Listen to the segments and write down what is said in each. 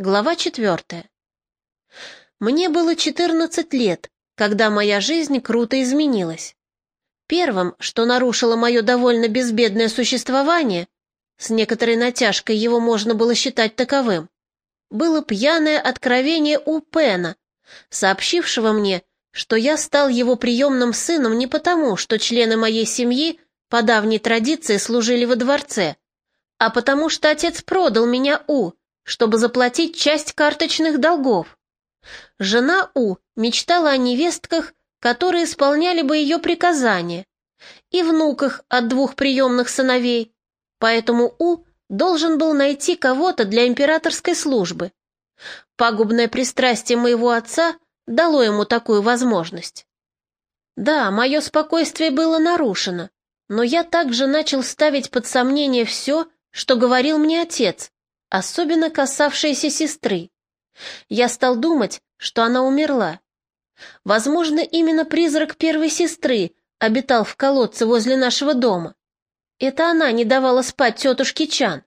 Глава четвертая. Мне было 14 лет, когда моя жизнь круто изменилась. Первым, что нарушило мое довольно безбедное существование, с некоторой натяжкой его можно было считать таковым, было пьяное откровение у Пена, сообщившего мне, что я стал его приемным сыном не потому, что члены моей семьи по давней традиции служили во дворце, а потому что отец продал меня У, чтобы заплатить часть карточных долгов. Жена У мечтала о невестках, которые исполняли бы ее приказания, и внуках от двух приемных сыновей, поэтому У должен был найти кого-то для императорской службы. Пагубное пристрастие моего отца дало ему такую возможность. Да, мое спокойствие было нарушено, но я также начал ставить под сомнение все, что говорил мне отец, особенно касавшиеся сестры. Я стал думать, что она умерла. Возможно, именно призрак первой сестры обитал в колодце возле нашего дома. Это она не давала спать тетушке Чан.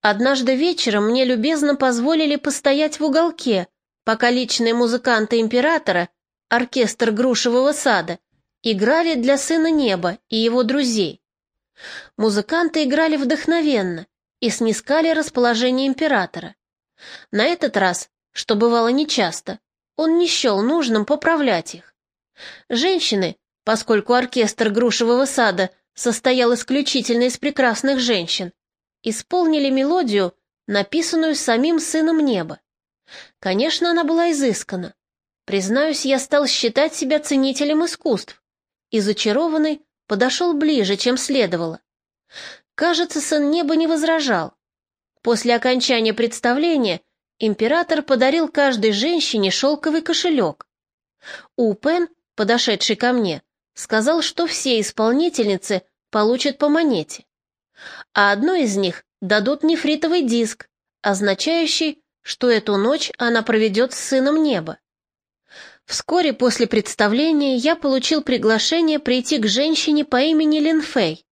Однажды вечером мне любезно позволили постоять в уголке, пока личные музыканты императора, оркестр Грушевого сада, играли для сына неба и его друзей. Музыканты играли вдохновенно, и снискали расположение императора. На этот раз, что бывало нечасто, он не счел нужным поправлять их. Женщины, поскольку оркестр Грушевого сада состоял исключительно из прекрасных женщин, исполнили мелодию, написанную самим сыном неба. Конечно, она была изыскана. Признаюсь, я стал считать себя ценителем искусств и зачарованный подошел ближе, чем следовало. Кажется, сын неба не возражал. После окончания представления император подарил каждой женщине шелковый кошелек. Упен, подошедший ко мне, сказал, что все исполнительницы получат по монете, а одной из них дадут нефритовый диск, означающий, что эту ночь она проведет с сыном неба. Вскоре после представления я получил приглашение прийти к женщине по имени Линфей.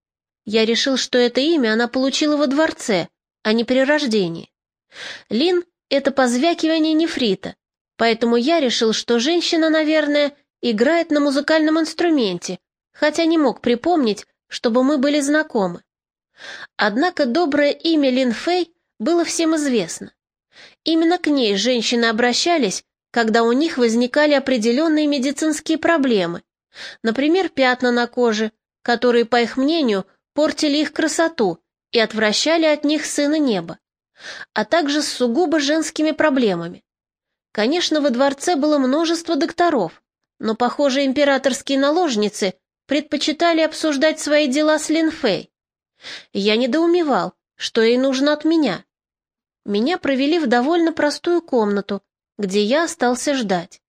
Я решил, что это имя она получила во дворце, а не при рождении. Лин — это позвякивание нефрита, поэтому я решил, что женщина, наверное, играет на музыкальном инструменте, хотя не мог припомнить, чтобы мы были знакомы. Однако доброе имя Лин Фэй было всем известно. Именно к ней женщины обращались, когда у них возникали определенные медицинские проблемы, например, пятна на коже, которые, по их мнению, портили их красоту и отвращали от них сына неба, а также с сугубо женскими проблемами. Конечно, во дворце было множество докторов, но, похоже, императорские наложницы предпочитали обсуждать свои дела с Линфей. Я недоумевал, что ей нужно от меня. Меня провели в довольно простую комнату, где я остался ждать.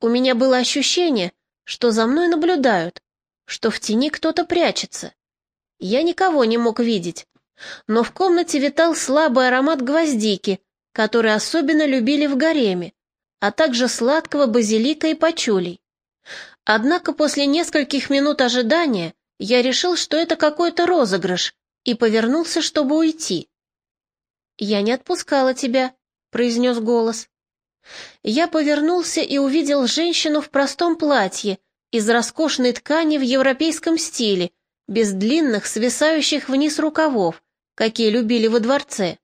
У меня было ощущение, что за мной наблюдают, что в тени кто-то прячется. Я никого не мог видеть, но в комнате витал слабый аромат гвоздики, который особенно любили в гареме, а также сладкого базилика и пачулей. Однако после нескольких минут ожидания я решил, что это какой-то розыгрыш, и повернулся, чтобы уйти. «Я не отпускала тебя», — произнес голос. Я повернулся и увидел женщину в простом платье из роскошной ткани в европейском стиле, без длинных, свисающих вниз рукавов, какие любили во дворце.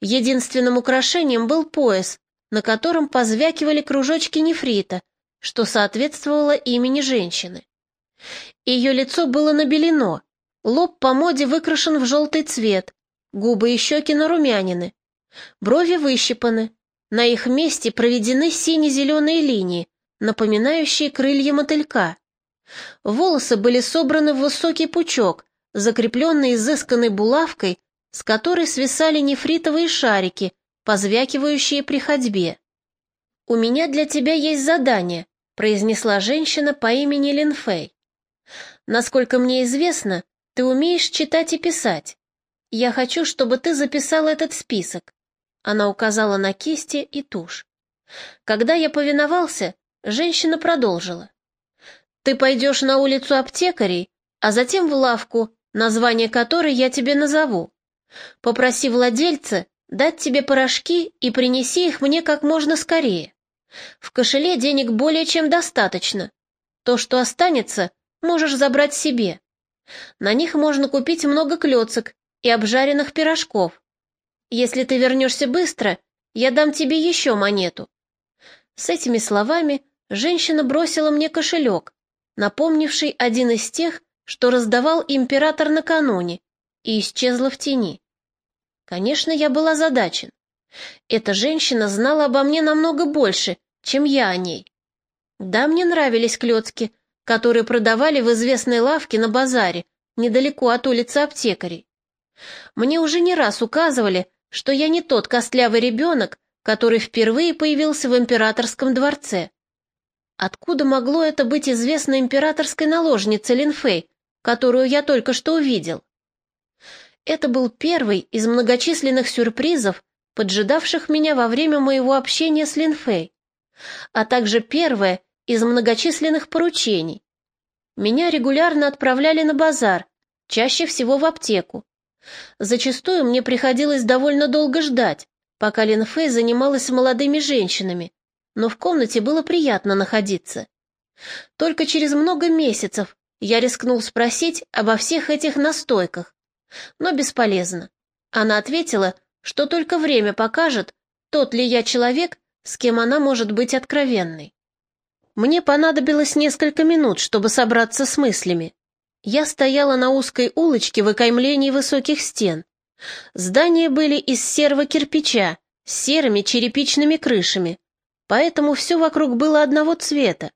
Единственным украшением был пояс, на котором позвякивали кружочки нефрита, что соответствовало имени женщины. Ее лицо было набелено, лоб по моде выкрашен в желтый цвет, губы и щеки нарумянины, брови выщипаны, на их месте проведены сине-зеленые линии, напоминающие крылья мотылька. Волосы были собраны в высокий пучок, закрепленный изысканной булавкой, с которой свисали нефритовые шарики, позвякивающие при ходьбе. «У меня для тебя есть задание», — произнесла женщина по имени Линфей. «Насколько мне известно, ты умеешь читать и писать. Я хочу, чтобы ты записал этот список». Она указала на кисти и тушь. Когда я повиновался, женщина продолжила. Ты пойдешь на улицу аптекарей, а затем в лавку, название которой я тебе назову. Попроси владельца дать тебе порошки и принеси их мне как можно скорее. В кошеле денег более чем достаточно. То, что останется, можешь забрать себе. На них можно купить много клёцок и обжаренных пирожков. Если ты вернешься быстро, я дам тебе еще монету». С этими словами женщина бросила мне кошелек, напомнивший один из тех, что раздавал император накануне, и исчезла в тени. Конечно, я был озадачен. Эта женщина знала обо мне намного больше, чем я о ней. Да, мне нравились клетки, которые продавали в известной лавке на базаре, недалеко от улицы аптекарей. Мне уже не раз указывали, что я не тот костлявый ребенок, который впервые появился в императорском дворце. Откуда могло это быть известно императорской наложнице Линфей, которую я только что увидел? Это был первый из многочисленных сюрпризов, поджидавших меня во время моего общения с Линфей, а также первое из многочисленных поручений. Меня регулярно отправляли на базар, чаще всего в аптеку. Зачастую мне приходилось довольно долго ждать, пока Лин Фэй занималась молодыми женщинами, но в комнате было приятно находиться. Только через много месяцев я рискнул спросить обо всех этих настойках, но бесполезно. Она ответила, что только время покажет, тот ли я человек, с кем она может быть откровенной. Мне понадобилось несколько минут, чтобы собраться с мыслями. Я стояла на узкой улочке в окаймлении высоких стен. Здания были из серого кирпича, с серыми черепичными крышами, поэтому все вокруг было одного цвета.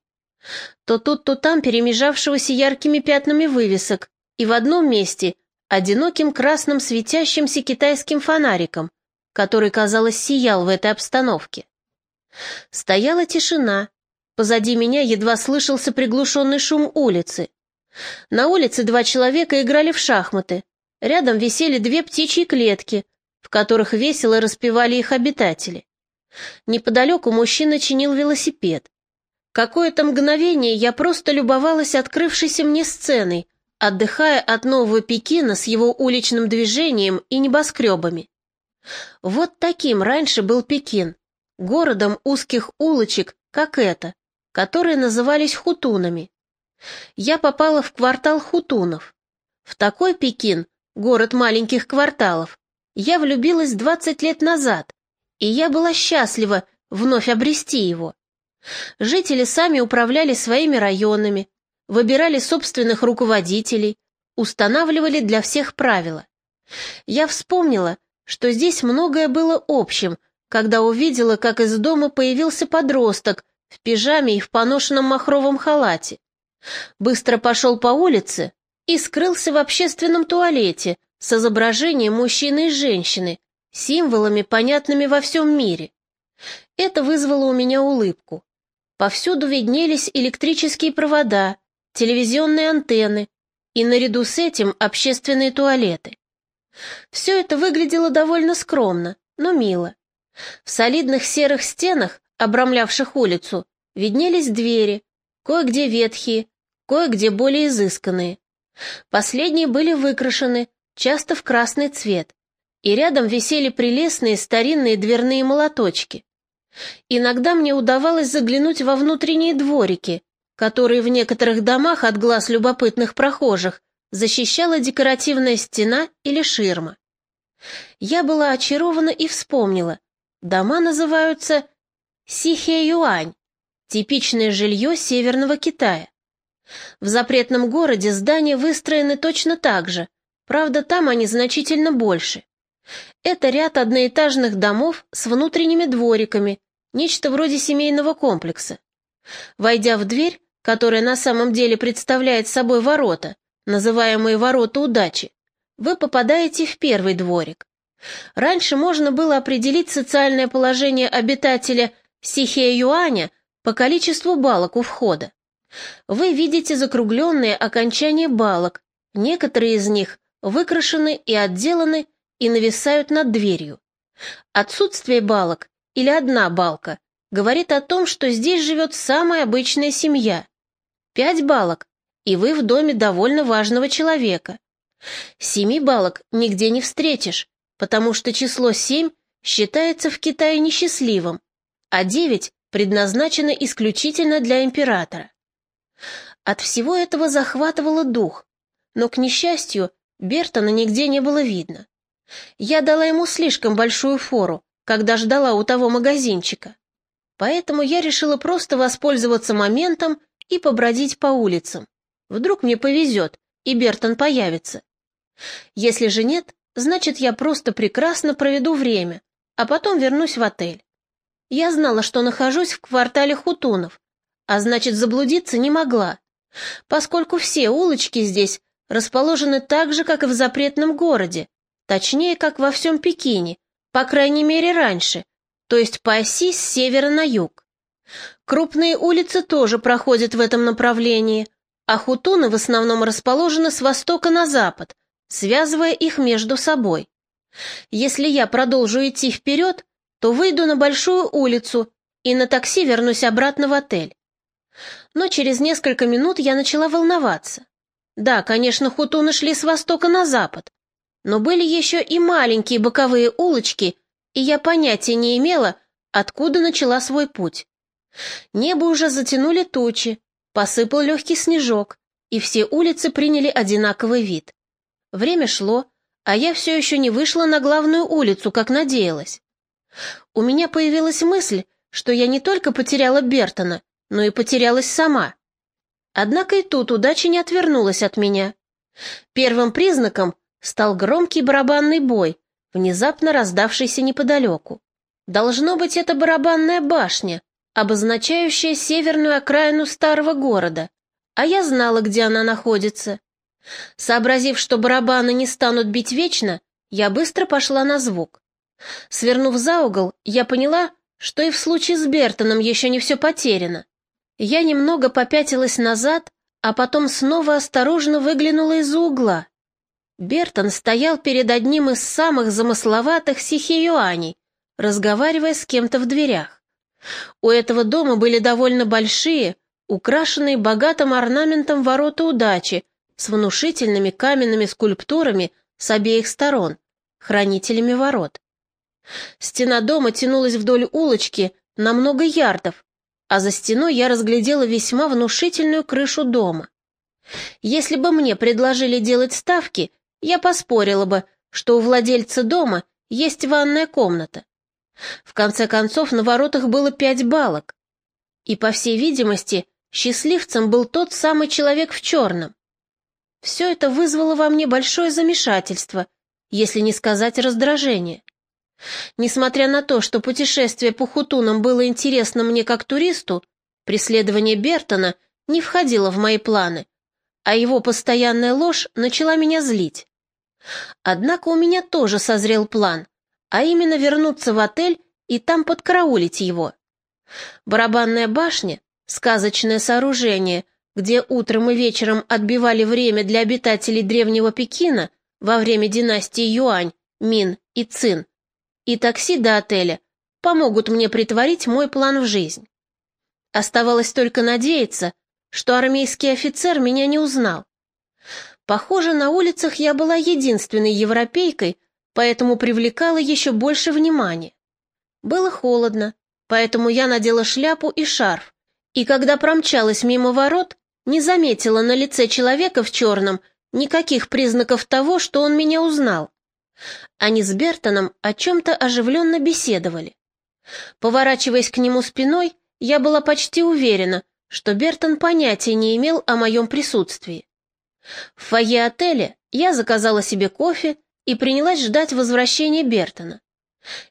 То тут, то там перемежавшегося яркими пятнами вывесок, и в одном месте одиноким красным светящимся китайским фонариком, который, казалось, сиял в этой обстановке. Стояла тишина, позади меня едва слышался приглушенный шум улицы. На улице два человека играли в шахматы. Рядом висели две птичьи клетки, в которых весело распевали их обитатели. Неподалеку мужчина чинил велосипед. Какое-то мгновение я просто любовалась открывшейся мне сценой, отдыхая от Нового Пекина с его уличным движением и небоскребами. Вот таким раньше был Пекин, городом узких улочек, как это, которые назывались хутунами я попала в квартал хутунов. В такой Пекин, город маленьких кварталов, я влюбилась 20 лет назад, и я была счастлива вновь обрести его. Жители сами управляли своими районами, выбирали собственных руководителей, устанавливали для всех правила. Я вспомнила, что здесь многое было общим, когда увидела, как из дома появился подросток в пижаме и в поношенном махровом халате быстро пошел по улице и скрылся в общественном туалете с изображением мужчины и женщины, символами, понятными во всем мире. Это вызвало у меня улыбку. Повсюду виднелись электрические провода, телевизионные антенны и наряду с этим общественные туалеты. Все это выглядело довольно скромно, но мило. В солидных серых стенах, обрамлявших улицу, виднелись двери, кое-где ветхие, кое-где более изысканные. Последние были выкрашены, часто в красный цвет, и рядом висели прелестные старинные дверные молоточки. Иногда мне удавалось заглянуть во внутренние дворики, которые в некоторых домах от глаз любопытных прохожих защищала декоративная стена или ширма. Я была очарована и вспомнила. Дома называются Сихе-Юань, типичное жилье Северного Китая. В запретном городе здания выстроены точно так же, правда, там они значительно больше. Это ряд одноэтажных домов с внутренними двориками, нечто вроде семейного комплекса. Войдя в дверь, которая на самом деле представляет собой ворота, называемые ворота удачи, вы попадаете в первый дворик. Раньше можно было определить социальное положение обитателя Сихея-Юаня по количеству балок у входа. Вы видите закругленные окончания балок, некоторые из них выкрашены и отделаны и нависают над дверью. Отсутствие балок или одна балка говорит о том, что здесь живет самая обычная семья. Пять балок, и вы в доме довольно важного человека. Семи балок нигде не встретишь, потому что число семь считается в Китае несчастливым, а девять предназначено исключительно для императора. От всего этого захватывало дух, но, к несчастью, Бертона нигде не было видно. Я дала ему слишком большую фору, когда ждала у того магазинчика. Поэтому я решила просто воспользоваться моментом и побродить по улицам. Вдруг мне повезет, и Бертон появится. Если же нет, значит, я просто прекрасно проведу время, а потом вернусь в отель. Я знала, что нахожусь в квартале Хутунов, а значит, заблудиться не могла, поскольку все улочки здесь расположены так же, как и в запретном городе, точнее, как во всем Пекине, по крайней мере, раньше, то есть по оси с севера на юг. Крупные улицы тоже проходят в этом направлении, а хутуны в основном расположены с востока на запад, связывая их между собой. Если я продолжу идти вперед, то выйду на большую улицу и на такси вернусь обратно в отель. Но через несколько минут я начала волноваться. Да, конечно, хутуны шли с востока на запад, но были еще и маленькие боковые улочки, и я понятия не имела, откуда начала свой путь. Небо уже затянули тучи, посыпал легкий снежок, и все улицы приняли одинаковый вид. Время шло, а я все еще не вышла на главную улицу, как надеялась. У меня появилась мысль, что я не только потеряла Бертона, но и потерялась сама. Однако и тут удача не отвернулась от меня. Первым признаком стал громкий барабанный бой, внезапно раздавшийся неподалеку. Должно быть, это барабанная башня, обозначающая северную окраину старого города, а я знала, где она находится. Сообразив, что барабаны не станут бить вечно, я быстро пошла на звук. Свернув за угол, я поняла, что и в случае с Бертоном еще не все потеряно. Я немного попятилась назад, а потом снова осторожно выглянула из-за угла. Бертон стоял перед одним из самых замысловатых сихиюаней, разговаривая с кем-то в дверях. У этого дома были довольно большие, украшенные богатым орнаментом ворота удачи с внушительными каменными скульптурами с обеих сторон, хранителями ворот. Стена дома тянулась вдоль улочки на много ярдов, а за стеной я разглядела весьма внушительную крышу дома. Если бы мне предложили делать ставки, я поспорила бы, что у владельца дома есть ванная комната. В конце концов, на воротах было пять балок. И, по всей видимости, счастливцем был тот самый человек в черном. Все это вызвало во мне большое замешательство, если не сказать раздражение. Несмотря на то, что путешествие по Хутунам было интересно мне как туристу, преследование Бертона не входило в мои планы, а его постоянная ложь начала меня злить. Однако у меня тоже созрел план, а именно вернуться в отель и там подкараулить его. Барабанная башня — сказочное сооружение, где утром и вечером отбивали время для обитателей древнего Пекина во время династии Юань, Мин и Цин, и такси до отеля помогут мне притворить мой план в жизнь. Оставалось только надеяться, что армейский офицер меня не узнал. Похоже, на улицах я была единственной европейкой, поэтому привлекала еще больше внимания. Было холодно, поэтому я надела шляпу и шарф, и когда промчалась мимо ворот, не заметила на лице человека в черном никаких признаков того, что он меня узнал. Они с Бертоном о чем-то оживленно беседовали. Поворачиваясь к нему спиной, я была почти уверена, что Бертон понятия не имел о моем присутствии. В фойе отеля я заказала себе кофе и принялась ждать возвращения Бертона.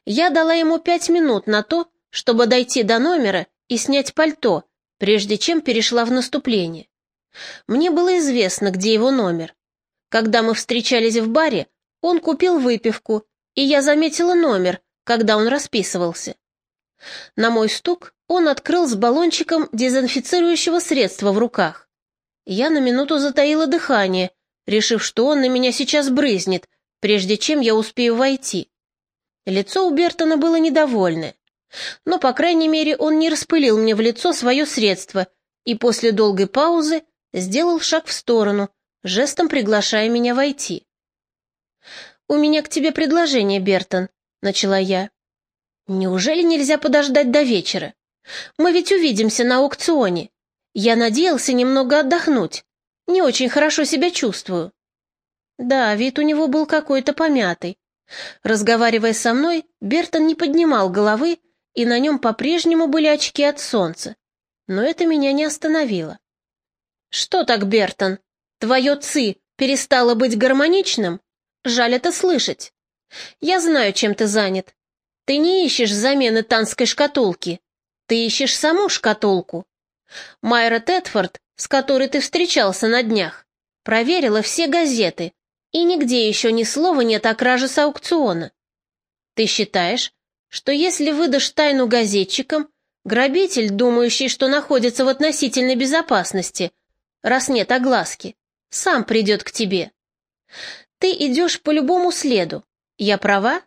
Я дала ему пять минут на то, чтобы дойти до номера и снять пальто, прежде чем перешла в наступление. Мне было известно, где его номер. Когда мы встречались в баре, он купил выпивку, и я заметила номер, когда он расписывался. На мой стук он открыл с баллончиком дезинфицирующего средства в руках. Я на минуту затаила дыхание, решив, что он на меня сейчас брызнет, прежде чем я успею войти. Лицо у Бертона было недовольное, но, по крайней мере, он не распылил мне в лицо свое средство и после долгой паузы сделал шаг в сторону, жестом приглашая меня войти. «У меня к тебе предложение, Бертон», — начала я. Неужели нельзя подождать до вечера? Мы ведь увидимся на аукционе. Я надеялся немного отдохнуть. Не очень хорошо себя чувствую. Да, вид у него был какой-то помятый. Разговаривая со мной, Бертон не поднимал головы, и на нем по-прежнему были очки от солнца. Но это меня не остановило. «Что так, Бертон? Твое «ци» перестало быть гармоничным? Жаль это слышать. Я знаю, чем ты занят. Ты не ищешь замены танской шкатулки. Ты ищешь саму шкатулку. Майра Тетфорд, с которой ты встречался на днях, проверила все газеты, и нигде еще ни слова нет о краже с аукциона. Ты считаешь, что если выдашь тайну газетчикам, грабитель, думающий, что находится в относительной безопасности, раз нет огласки, сам придет к тебе. Ты идешь по любому следу. Я права?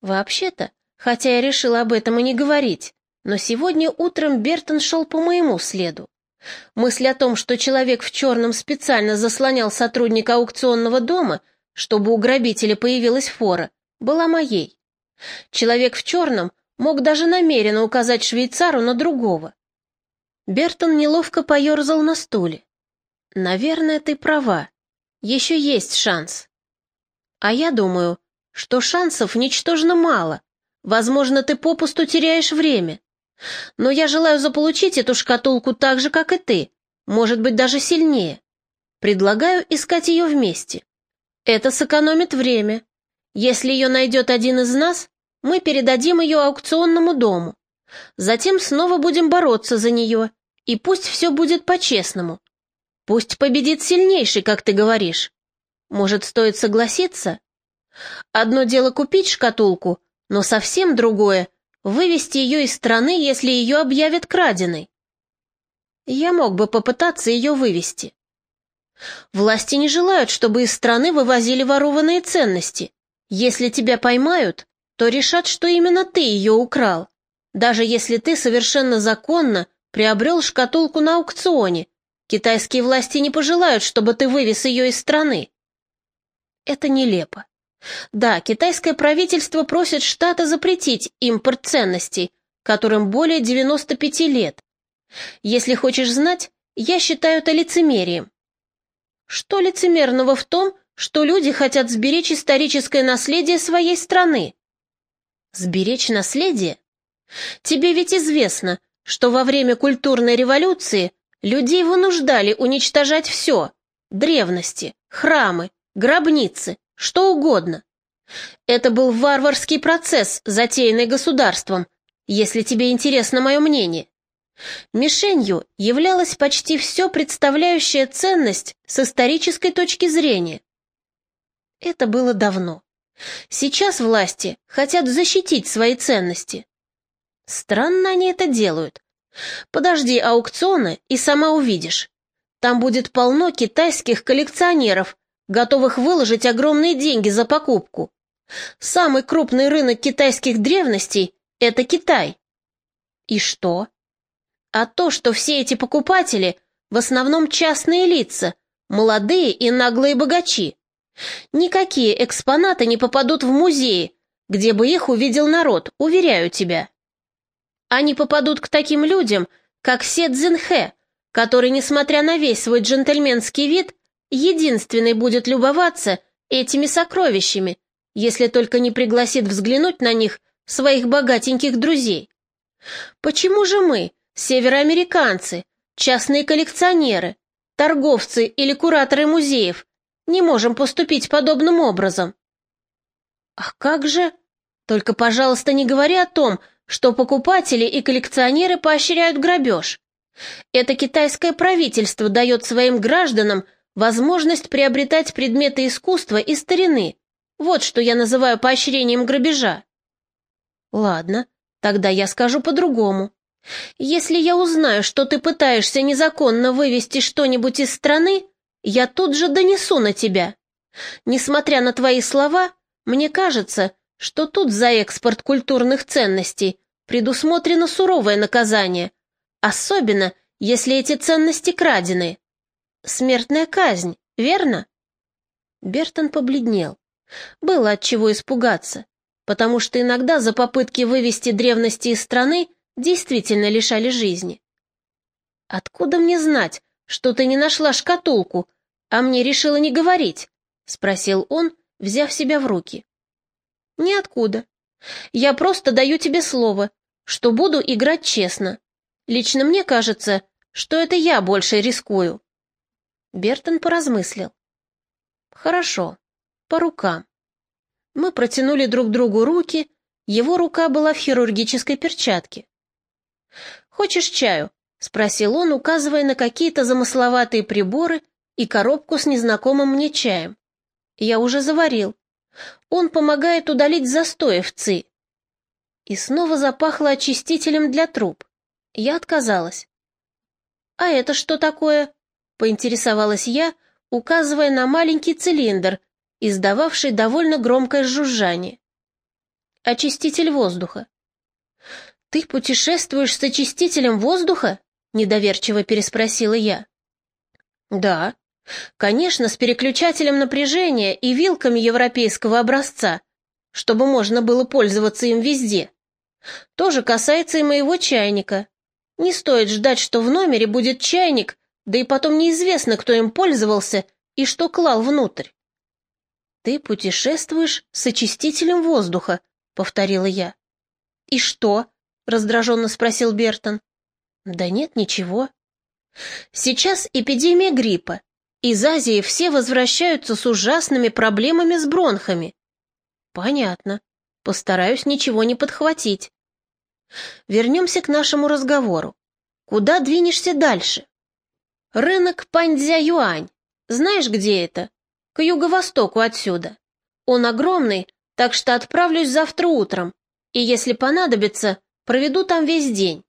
Вообще-то, хотя я решила об этом и не говорить, но сегодня утром Бертон шел по моему следу. Мысль о том, что человек в черном специально заслонял сотрудника аукционного дома, чтобы у грабителя появилась фора, была моей. Человек в черном мог даже намеренно указать швейцару на другого. Бертон неловко поерзал на стуле. «Наверное, ты права. Еще есть шанс». «А я думаю, что шансов ничтожно мало. Возможно, ты попусту теряешь время. Но я желаю заполучить эту шкатулку так же, как и ты, может быть, даже сильнее. Предлагаю искать ее вместе. Это сэкономит время. Если ее найдет один из нас, мы передадим ее аукционному дому. Затем снова будем бороться за нее, и пусть все будет по-честному. Пусть победит сильнейший, как ты говоришь. Может, стоит согласиться? Одно дело купить шкатулку, но совсем другое вывести ее из страны, если ее объявят краденой. Я мог бы попытаться ее вывести. Власти не желают, чтобы из страны вывозили ворованные ценности. Если тебя поймают, то решат, что именно ты ее украл, даже если ты совершенно законно приобрел шкатулку на аукционе. Китайские власти не пожелают, чтобы ты вывез ее из страны. Это нелепо. Да, китайское правительство просит Штаты запретить импорт ценностей, которым более 95 лет. Если хочешь знать, я считаю это лицемерием. Что лицемерного в том, что люди хотят сберечь историческое наследие своей страны? Сберечь наследие? Тебе ведь известно, что во время культурной революции людей вынуждали уничтожать все – древности, храмы, гробницы, что угодно. Это был варварский процесс, затеянный государством, если тебе интересно мое мнение. Мишенью являлось почти все представляющее ценность с исторической точки зрения. Это было давно. Сейчас власти хотят защитить свои ценности. Странно они это делают. Подожди аукциона и сама увидишь. Там будет полно китайских коллекционеров, готовых выложить огромные деньги за покупку. Самый крупный рынок китайских древностей – это Китай. И что? А то, что все эти покупатели в основном частные лица, молодые и наглые богачи. Никакие экспонаты не попадут в музеи, где бы их увидел народ, уверяю тебя. Они попадут к таким людям, как Се Цзинхэ, который, несмотря на весь свой джентльменский вид, единственный будет любоваться этими сокровищами, если только не пригласит взглянуть на них своих богатеньких друзей. Почему же мы, североамериканцы, частные коллекционеры, торговцы или кураторы музеев, не можем поступить подобным образом? Ах, как же? Только, пожалуйста, не говори о том, что покупатели и коллекционеры поощряют грабеж. Это китайское правительство дает своим гражданам возможность приобретать предметы искусства и старины. Вот что я называю поощрением грабежа. Ладно, тогда я скажу по-другому. Если я узнаю, что ты пытаешься незаконно вывести что-нибудь из страны, я тут же донесу на тебя. Несмотря на твои слова, мне кажется, что тут за экспорт культурных ценностей предусмотрено суровое наказание, особенно если эти ценности крадены. Смертная казнь, верно? Бертон побледнел. Было от чего испугаться. потому что иногда за попытки вывести древности из страны действительно лишали жизни. «Откуда мне знать, что ты не нашла шкатулку, а мне решила не говорить?» — спросил он, взяв себя в руки. «Ниоткуда. Я просто даю тебе слово, что буду играть честно. Лично мне кажется, что это я больше рискую». Бертон поразмыслил. «Хорошо, по рукам». Мы протянули друг другу руки, его рука была в хирургической перчатке. «Хочешь чаю?» — спросил он, указывая на какие-то замысловатые приборы и коробку с незнакомым мне чаем. «Я уже заварил. Он помогает удалить застои в ЦИ». И снова запахло очистителем для труб. Я отказалась. «А это что такое?» — поинтересовалась я, указывая на маленький цилиндр, издававший довольно громкое жужжание. «Очиститель воздуха». «Ты путешествуешь с очистителем воздуха?» — недоверчиво переспросила я. «Да. Конечно, с переключателем напряжения и вилками европейского образца, чтобы можно было пользоваться им везде. То же касается и моего чайника. Не стоит ждать, что в номере будет чайник, да и потом неизвестно, кто им пользовался и что клал внутрь. «Ты путешествуешь с очистителем воздуха», — повторила я. «И что?» — раздраженно спросил Бертон. «Да нет, ничего. Сейчас эпидемия гриппа. Из Азии все возвращаются с ужасными проблемами с бронхами». «Понятно. Постараюсь ничего не подхватить. Вернемся к нашему разговору. Куда двинешься дальше?» «Рынок Паньцзя-Юань. Знаешь, где это?» «К юго-востоку отсюда. Он огромный, так что отправлюсь завтра утром, и если понадобится, Проведу там весь день».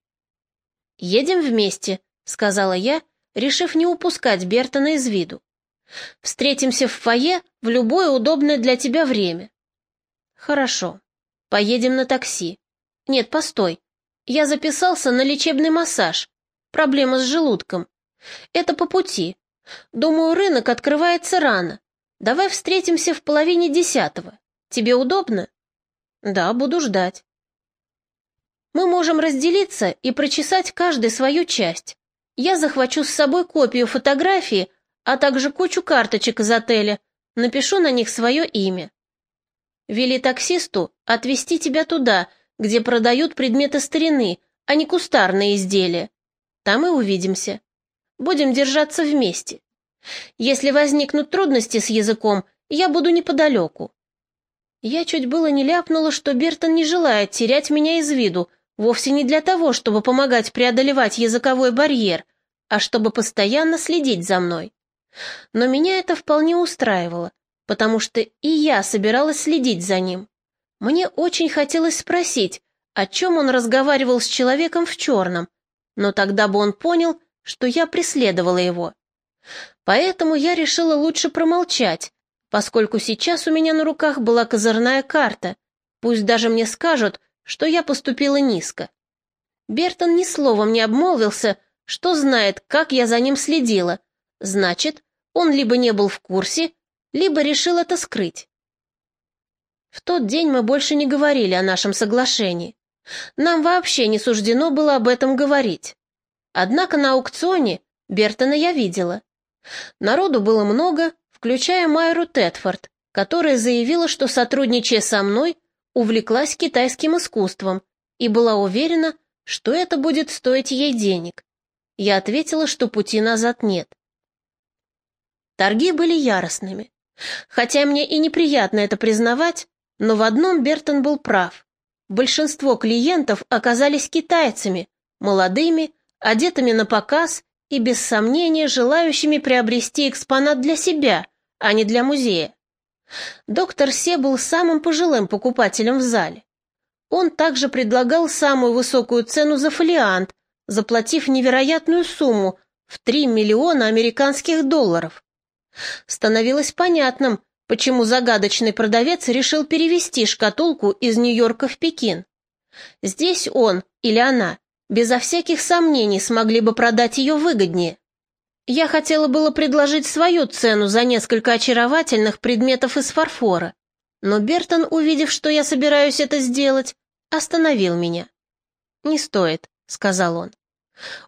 «Едем вместе», — сказала я, решив не упускать Бертона из виду. «Встретимся в фойе в любое удобное для тебя время». «Хорошо. Поедем на такси. Нет, постой. Я записался на лечебный массаж. Проблема с желудком. Это по пути. Думаю, рынок открывается рано. Давай встретимся в половине десятого. Тебе удобно?» «Да, буду ждать». Мы можем разделиться и прочесать каждый свою часть. Я захвачу с собой копию фотографии, а также кучу карточек из отеля, напишу на них свое имя. Вели таксисту отвезти тебя туда, где продают предметы старины, а не кустарные изделия. Там и увидимся. Будем держаться вместе. Если возникнут трудности с языком, я буду неподалеку. Я чуть было не ляпнула, что Бертон не желает терять меня из виду, Вовсе не для того, чтобы помогать преодолевать языковой барьер, а чтобы постоянно следить за мной. Но меня это вполне устраивало, потому что и я собиралась следить за ним. Мне очень хотелось спросить, о чем он разговаривал с человеком в черном, но тогда бы он понял, что я преследовала его. Поэтому я решила лучше промолчать, поскольку сейчас у меня на руках была козырная карта. Пусть даже мне скажут, что я поступила низко. Бертон ни словом не обмолвился, что знает, как я за ним следила. Значит, он либо не был в курсе, либо решил это скрыть. В тот день мы больше не говорили о нашем соглашении. Нам вообще не суждено было об этом говорить. Однако на аукционе Бертона я видела. Народу было много, включая Майру Тетфорд, которая заявила, что, сотрудничая со мной, увлеклась китайским искусством и была уверена, что это будет стоить ей денег. Я ответила, что пути назад нет. Торги были яростными. Хотя мне и неприятно это признавать, но в одном Бертон был прав. Большинство клиентов оказались китайцами, молодыми, одетыми на показ и, без сомнения, желающими приобрести экспонат для себя, а не для музея. Доктор Се был самым пожилым покупателем в зале. Он также предлагал самую высокую цену за фолиант, заплатив невероятную сумму в 3 миллиона американских долларов. Становилось понятным, почему загадочный продавец решил перевести шкатулку из Нью-Йорка в Пекин. Здесь он или она безо всяких сомнений смогли бы продать ее выгоднее. Я хотела было предложить свою цену за несколько очаровательных предметов из фарфора, Но Бертон, увидев, что я собираюсь это сделать, остановил меня. «Не стоит», — сказал он.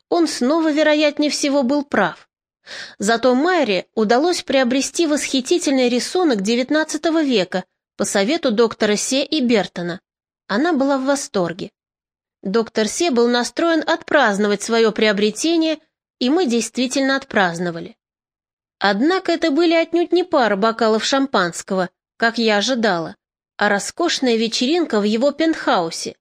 Он снова, вероятнее всего, был прав. Зато Майре удалось приобрести восхитительный рисунок XIX века по совету доктора Се и Бертона. Она была в восторге. Доктор Се был настроен отпраздновать свое приобретение, и мы действительно отпраздновали. Однако это были отнюдь не пара бокалов шампанского, как я ожидала, а роскошная вечеринка в его пентхаусе.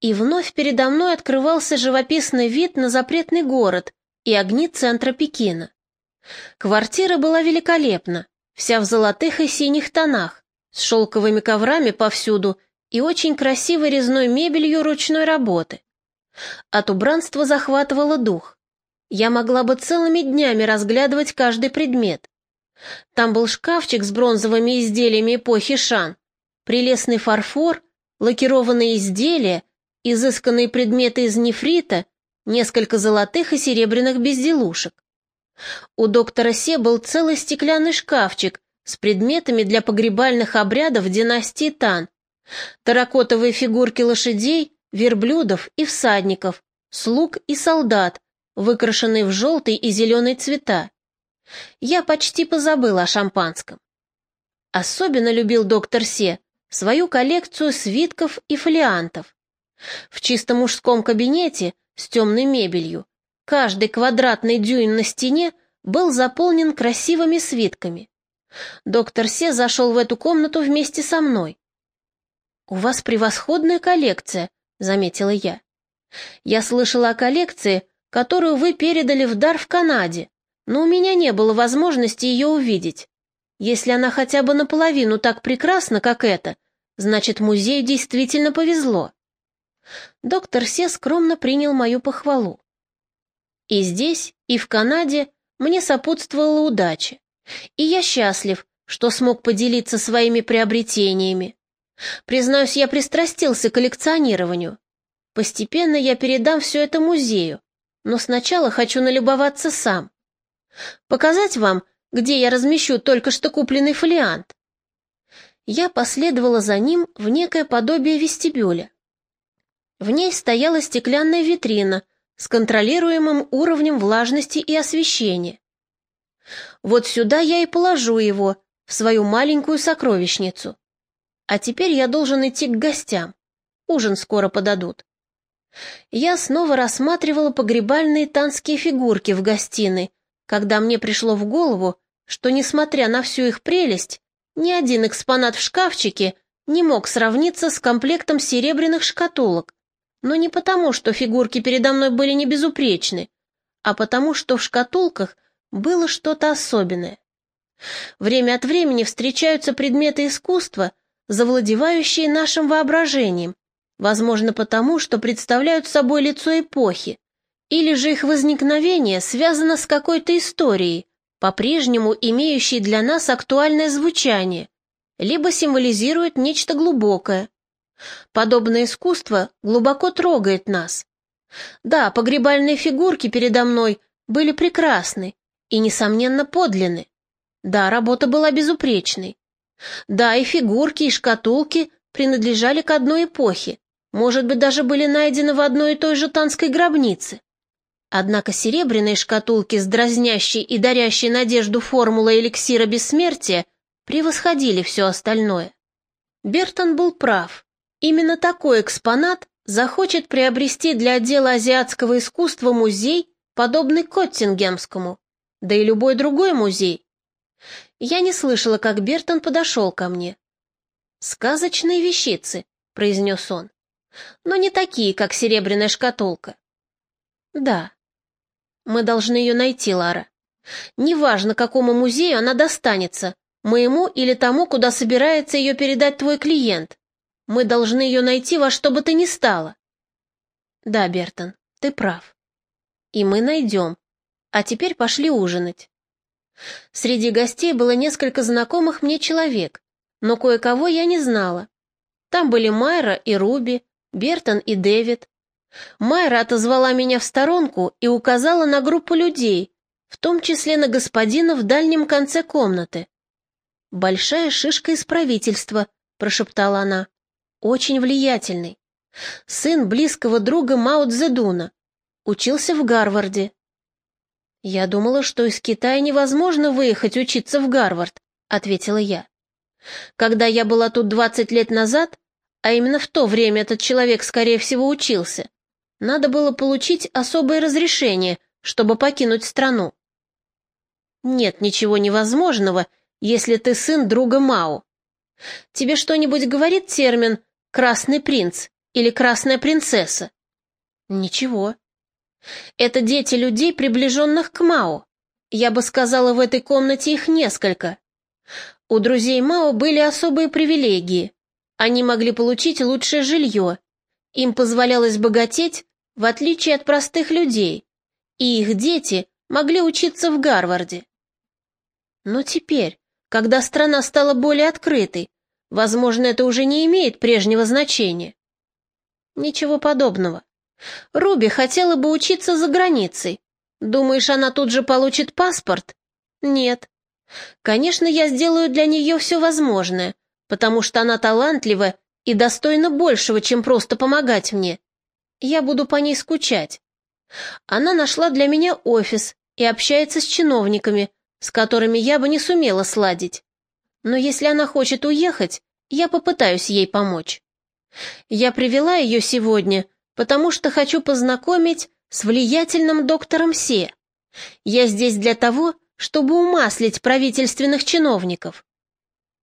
И вновь передо мной открывался живописный вид на запретный город и огни центра Пекина. Квартира была великолепна, вся в золотых и синих тонах, с шелковыми коврами повсюду и очень красивой резной мебелью ручной работы. От убранства захватывало дух. Я могла бы целыми днями разглядывать каждый предмет. Там был шкафчик с бронзовыми изделиями эпохи Шан, прелестный фарфор, лакированные изделия, изысканные предметы из нефрита, несколько золотых и серебряных безделушек. У доктора Се был целый стеклянный шкафчик с предметами для погребальных обрядов династии Тан, таракотовые фигурки лошадей, верблюдов и всадников, слуг и солдат, выкрашенные в желтый и зеленый цвета. Я почти позабыла о шампанском. Особенно любил доктор Се свою коллекцию свитков и фолиантов. В чисто мужском кабинете с темной мебелью каждый квадратный дюйм на стене был заполнен красивыми свитками. Доктор Се зашел в эту комнату вместе со мной. «У вас превосходная коллекция», — заметила я. «Я слышала о коллекции, которую вы передали в дар в Канаде, но у меня не было возможности ее увидеть. Если она хотя бы наполовину так прекрасна, как эта, значит, музею действительно повезло. Доктор Се скромно принял мою похвалу. И здесь, и в Канаде мне сопутствовала удача, и я счастлив, что смог поделиться своими приобретениями. Признаюсь, я пристрастился к коллекционированию. Постепенно я передам все это музею, но сначала хочу налюбоваться сам. Показать вам, где я размещу только что купленный фолиант. Я последовала за ним в некое подобие вестибюля. В ней стояла стеклянная витрина с контролируемым уровнем влажности и освещения. Вот сюда я и положу его, в свою маленькую сокровищницу. А теперь я должен идти к гостям. Ужин скоро подадут. Я снова рассматривала погребальные танские фигурки в гостиной, когда мне пришло в голову, что, несмотря на всю их прелесть, ни один экспонат в шкафчике не мог сравниться с комплектом серебряных шкатулок, но не потому, что фигурки передо мной были не безупречны, а потому, что в шкатулках было что-то особенное. Время от времени встречаются предметы искусства, завладевающие нашим воображением, возможно потому, что представляют собой лицо эпохи, или же их возникновение связано с какой-то историей, по-прежнему имеющей для нас актуальное звучание, либо символизирует нечто глубокое. Подобное искусство глубоко трогает нас. Да, погребальные фигурки передо мной были прекрасны и, несомненно, подлинны. Да, работа была безупречной. Да, и фигурки, и шкатулки принадлежали к одной эпохе, может быть, даже были найдены в одной и той же танской гробнице. Однако серебряные шкатулки с дразнящей и дарящей надежду формулой эликсира бессмертия превосходили все остальное. Бертон был прав. Именно такой экспонат захочет приобрести для отдела азиатского искусства музей, подобный Коттингемскому, да и любой другой музей. Я не слышала, как Бертон подошел ко мне. «Сказочные вещицы», — произнес он, — «но не такие, как серебряная шкатулка». «Да, мы должны ее найти, Лара. Неважно, какому музею она достанется, моему или тому, куда собирается ее передать твой клиент. Мы должны ее найти во что бы то ни стало. Да, Бертон, ты прав. И мы найдем. А теперь пошли ужинать. Среди гостей было несколько знакомых мне человек, но кое-кого я не знала. Там были Майра и Руби, Бертон и Дэвид, Майра отозвала меня в сторонку и указала на группу людей, в том числе на господина в дальнем конце комнаты. «Большая шишка из правительства», — прошептала она. «Очень влиятельный. Сын близкого друга Мао Цзэдуна. Учился в Гарварде». «Я думала, что из Китая невозможно выехать учиться в Гарвард», — ответила я. «Когда я была тут 20 лет назад, а именно в то время этот человек, скорее всего, учился, надо было получить особое разрешение, чтобы покинуть страну. Нет ничего невозможного, если ты сын друга Мао. Тебе что-нибудь говорит термин «красный принц» или «красная принцесса»? Ничего. Это дети людей, приближенных к Мао. Я бы сказала, в этой комнате их несколько. У друзей Мао были особые привилегии. Они могли получить лучшее жилье. Им позволялось богатеть, в отличие от простых людей. И их дети могли учиться в Гарварде. Но теперь, когда страна стала более открытой, возможно, это уже не имеет прежнего значения. Ничего подобного. Руби хотела бы учиться за границей. Думаешь, она тут же получит паспорт? Нет. Конечно, я сделаю для нее все возможное, потому что она талантлива и достойна большего, чем просто помогать мне. Я буду по ней скучать. Она нашла для меня офис и общается с чиновниками, с которыми я бы не сумела сладить. Но если она хочет уехать, я попытаюсь ей помочь. Я привела ее сегодня, потому что хочу познакомить с влиятельным доктором Се. Я здесь для того, чтобы умаслить правительственных чиновников.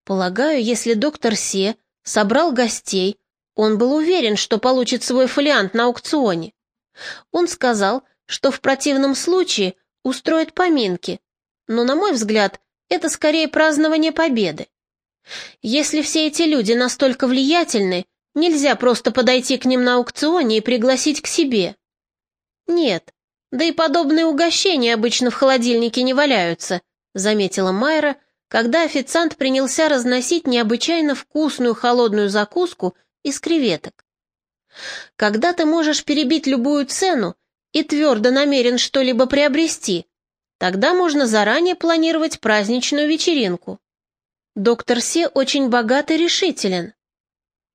Полагаю, если доктор Се собрал гостей, он был уверен, что получит свой фолиант на аукционе. Он сказал, что в противном случае устроит поминки, но, на мой взгляд, это скорее празднование победы. Если все эти люди настолько влиятельны, нельзя просто подойти к ним на аукционе и пригласить к себе. Нет, да и подобные угощения обычно в холодильнике не валяются, заметила Майра, когда официант принялся разносить необычайно вкусную холодную закуску из креветок. Когда ты можешь перебить любую цену и твердо намерен что-либо приобрести, Тогда можно заранее планировать праздничную вечеринку. Доктор Се очень богат и решителен.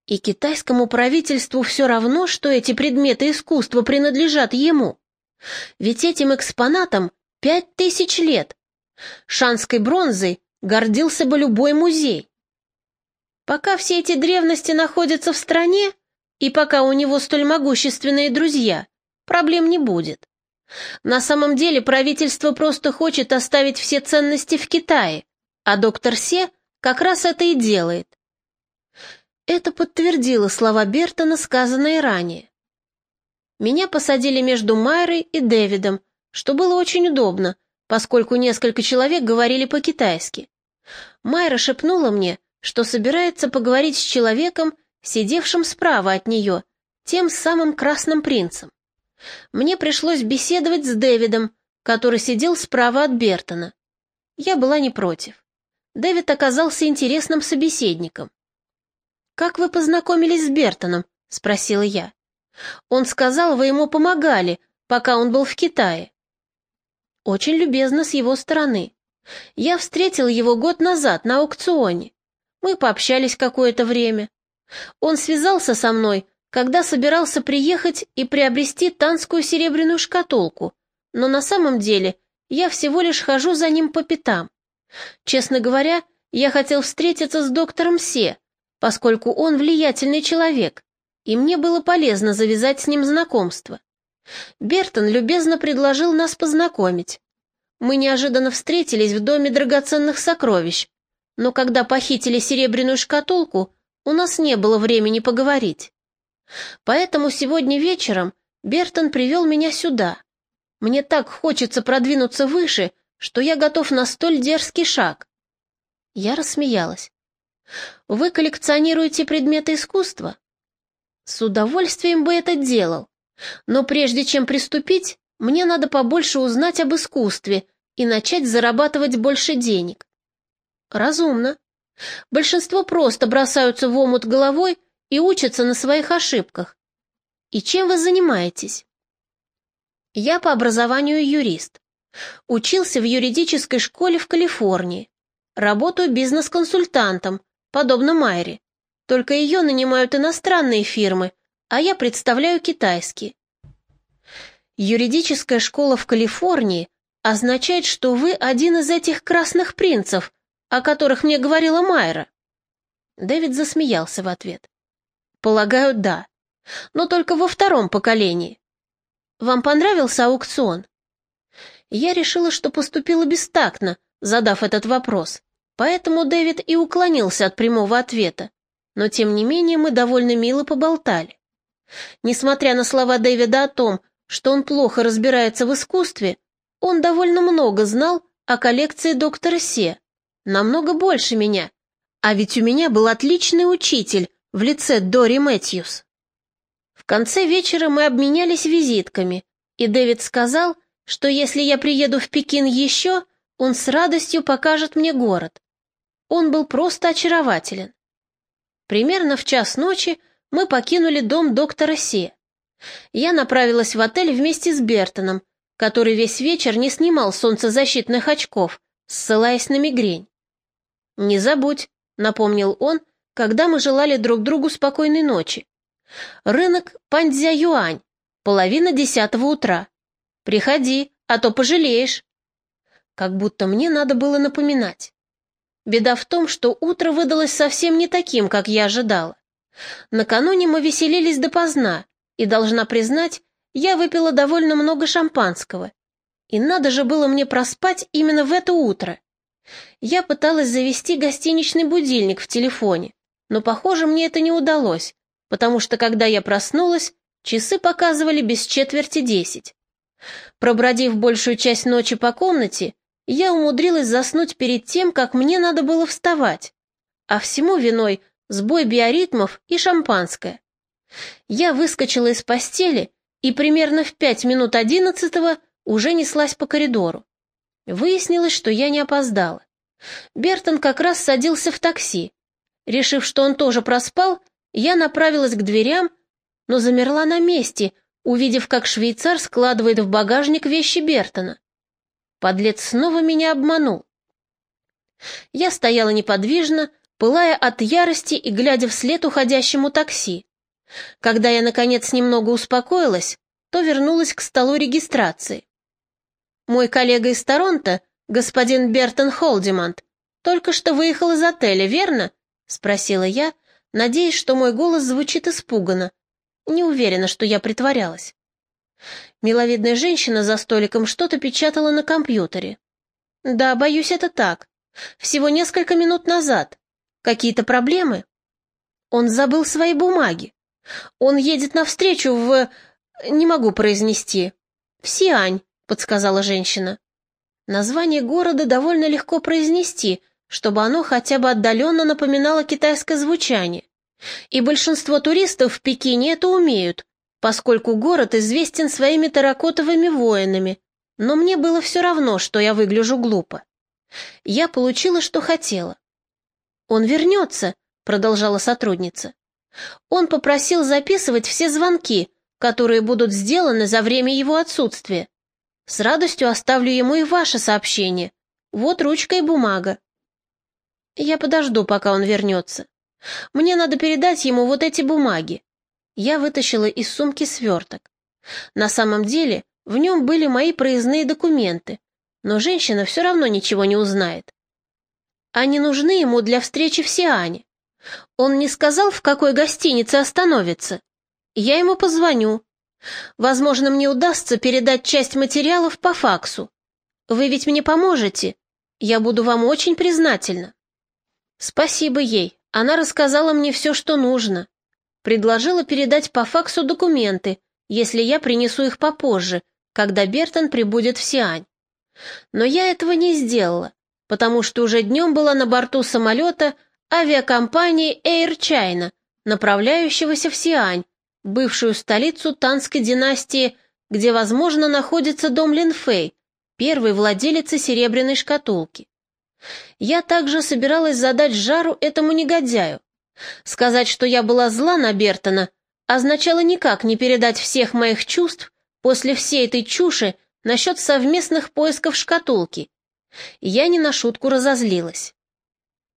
И китайскому правительству все равно, что эти предметы искусства принадлежат ему. Ведь этим экспонатам пять тысяч лет. Шанской бронзой гордился бы любой музей. Пока все эти древности находятся в стране, и пока у него столь могущественные друзья, проблем не будет. На самом деле правительство просто хочет оставить все ценности в Китае, а доктор Се как раз это и делает. Это подтвердило слова Бертона, сказанные ранее. Меня посадили между Майрой и Дэвидом, что было очень удобно, поскольку несколько человек говорили по-китайски. Майра шепнула мне, что собирается поговорить с человеком, сидевшим справа от нее, тем самым красным принцем. Мне пришлось беседовать с Дэвидом, который сидел справа от Бертона. Я была не против. Дэвид оказался интересным собеседником. «Как вы познакомились с Бертоном?» — спросила я. «Он сказал, вы ему помогали, пока он был в Китае». Очень любезно с его стороны. Я встретил его год назад на аукционе. Мы пообщались какое-то время. Он связался со мной, когда собирался приехать и приобрести танскую серебряную шкатулку, но на самом деле я всего лишь хожу за ним по пятам. Честно говоря, я хотел встретиться с доктором Се, поскольку он влиятельный человек, и мне было полезно завязать с ним знакомство. Бертон любезно предложил нас познакомить. Мы неожиданно встретились в доме драгоценных сокровищ, но когда похитили серебряную шкатулку, у нас не было времени поговорить. Поэтому сегодня вечером Бертон привел меня сюда. Мне так хочется продвинуться выше, что я готов на столь дерзкий шаг. Я рассмеялась. Вы коллекционируете предметы искусства? С удовольствием бы это делал. Но прежде чем приступить, мне надо побольше узнать об искусстве и начать зарабатывать больше денег. Разумно. Большинство просто бросаются в омут головой и учатся на своих ошибках. И чем вы занимаетесь? Я по образованию юрист. Учился в юридической школе в Калифорнии. Работаю бизнес-консультантом, подобно Майре. Только ее нанимают иностранные фирмы, а я представляю китайские. Юридическая школа в Калифорнии означает, что вы один из этих красных принцев, о которых мне говорила Майра. Дэвид засмеялся в ответ. Полагаю, да. Но только во втором поколении. Вам понравился аукцион? Я решила, что поступила бестактно, задав этот вопрос. Поэтому Дэвид и уклонился от прямого ответа. Но тем не менее мы довольно мило поболтали. Несмотря на слова Дэвида о том, что он плохо разбирается в искусстве, он довольно много знал о коллекции доктора Се, намного больше меня. А ведь у меня был отличный учитель в лице Дори Мэтьюс. В конце вечера мы обменялись визитками, и Дэвид сказал, что если я приеду в Пекин еще, он с радостью покажет мне город. Он был просто очарователен. Примерно в час ночи мы покинули дом доктора Се. Я направилась в отель вместе с Бертоном, который весь вечер не снимал солнцезащитных очков, ссылаясь на мигрень. «Не забудь», — напомнил он, когда мы желали друг другу спокойной ночи. «Рынок Паньцзя-Юань, половина десятого утра. Приходи, а то пожалеешь». Как будто мне надо было напоминать. Беда в том, что утро выдалось совсем не таким, как я ожидала. Накануне мы веселились допоздна, и, должна признать, я выпила довольно много шампанского. И надо же было мне проспать именно в это утро. Я пыталась завести гостиничный будильник в телефоне, но, похоже, мне это не удалось, потому что, когда я проснулась, часы показывали без четверти десять. Пробродив большую часть ночи по комнате, я умудрилась заснуть перед тем, как мне надо было вставать, а всему виной сбой биоритмов и шампанское. Я выскочила из постели и примерно в пять минут одиннадцатого уже неслась по коридору. Выяснилось, что я не опоздала. Бертон как раз садился в такси. Решив, что он тоже проспал, я направилась к дверям, но замерла на месте, увидев, как швейцар складывает в багажник вещи Бертона. Подлец снова меня обманул. Я стояла неподвижно, пылая от ярости и глядя вслед уходящему такси. Когда я, наконец, немного успокоилась, то вернулась к столу регистрации. Мой коллега из Торонто, господин Бертон Холдимант, только что выехал из отеля, верно? Спросила я, надеясь, что мой голос звучит испуганно. Не уверена, что я притворялась. Миловидная женщина за столиком что-то печатала на компьютере. «Да, боюсь, это так. Всего несколько минут назад. Какие-то проблемы?» Он забыл свои бумаги. Он едет навстречу в... Не могу произнести. В Сиань, подсказала женщина. Название города довольно легко произнести, чтобы оно хотя бы отдаленно напоминало китайское звучание. И большинство туристов в Пекине это умеют, поскольку город известен своими терракотовыми воинами, но мне было все равно, что я выгляжу глупо. Я получила, что хотела. «Он вернется», — продолжала сотрудница. «Он попросил записывать все звонки, которые будут сделаны за время его отсутствия. С радостью оставлю ему и ваше сообщение. Вот ручка и бумага». «Я подожду, пока он вернется. Мне надо передать ему вот эти бумаги. Я вытащила из сумки сверток. На самом деле в нем были мои проездные документы, но женщина все равно ничего не узнает. Они нужны ему для встречи в Сиане. Он не сказал, в какой гостинице остановится. Я ему позвоню. Возможно, мне удастся передать часть материалов по факсу. Вы ведь мне поможете? Я буду вам очень признательна. Спасибо ей. Она рассказала мне все, что нужно. Предложила передать по факсу документы, если я принесу их попозже, когда Бертон прибудет в Сиань. Но я этого не сделала, потому что уже днем была на борту самолета авиакомпании Air China, направляющегося в Сиань, бывшую столицу Танской династии, где, возможно, находится дом Линфэй, первой владелицы серебряной шкатулки. Я также собиралась задать жару этому негодяю, Сказать, что я была зла на Бертона, означало никак не передать всех моих чувств после всей этой чуши насчет совместных поисков шкатулки. Я не на шутку разозлилась.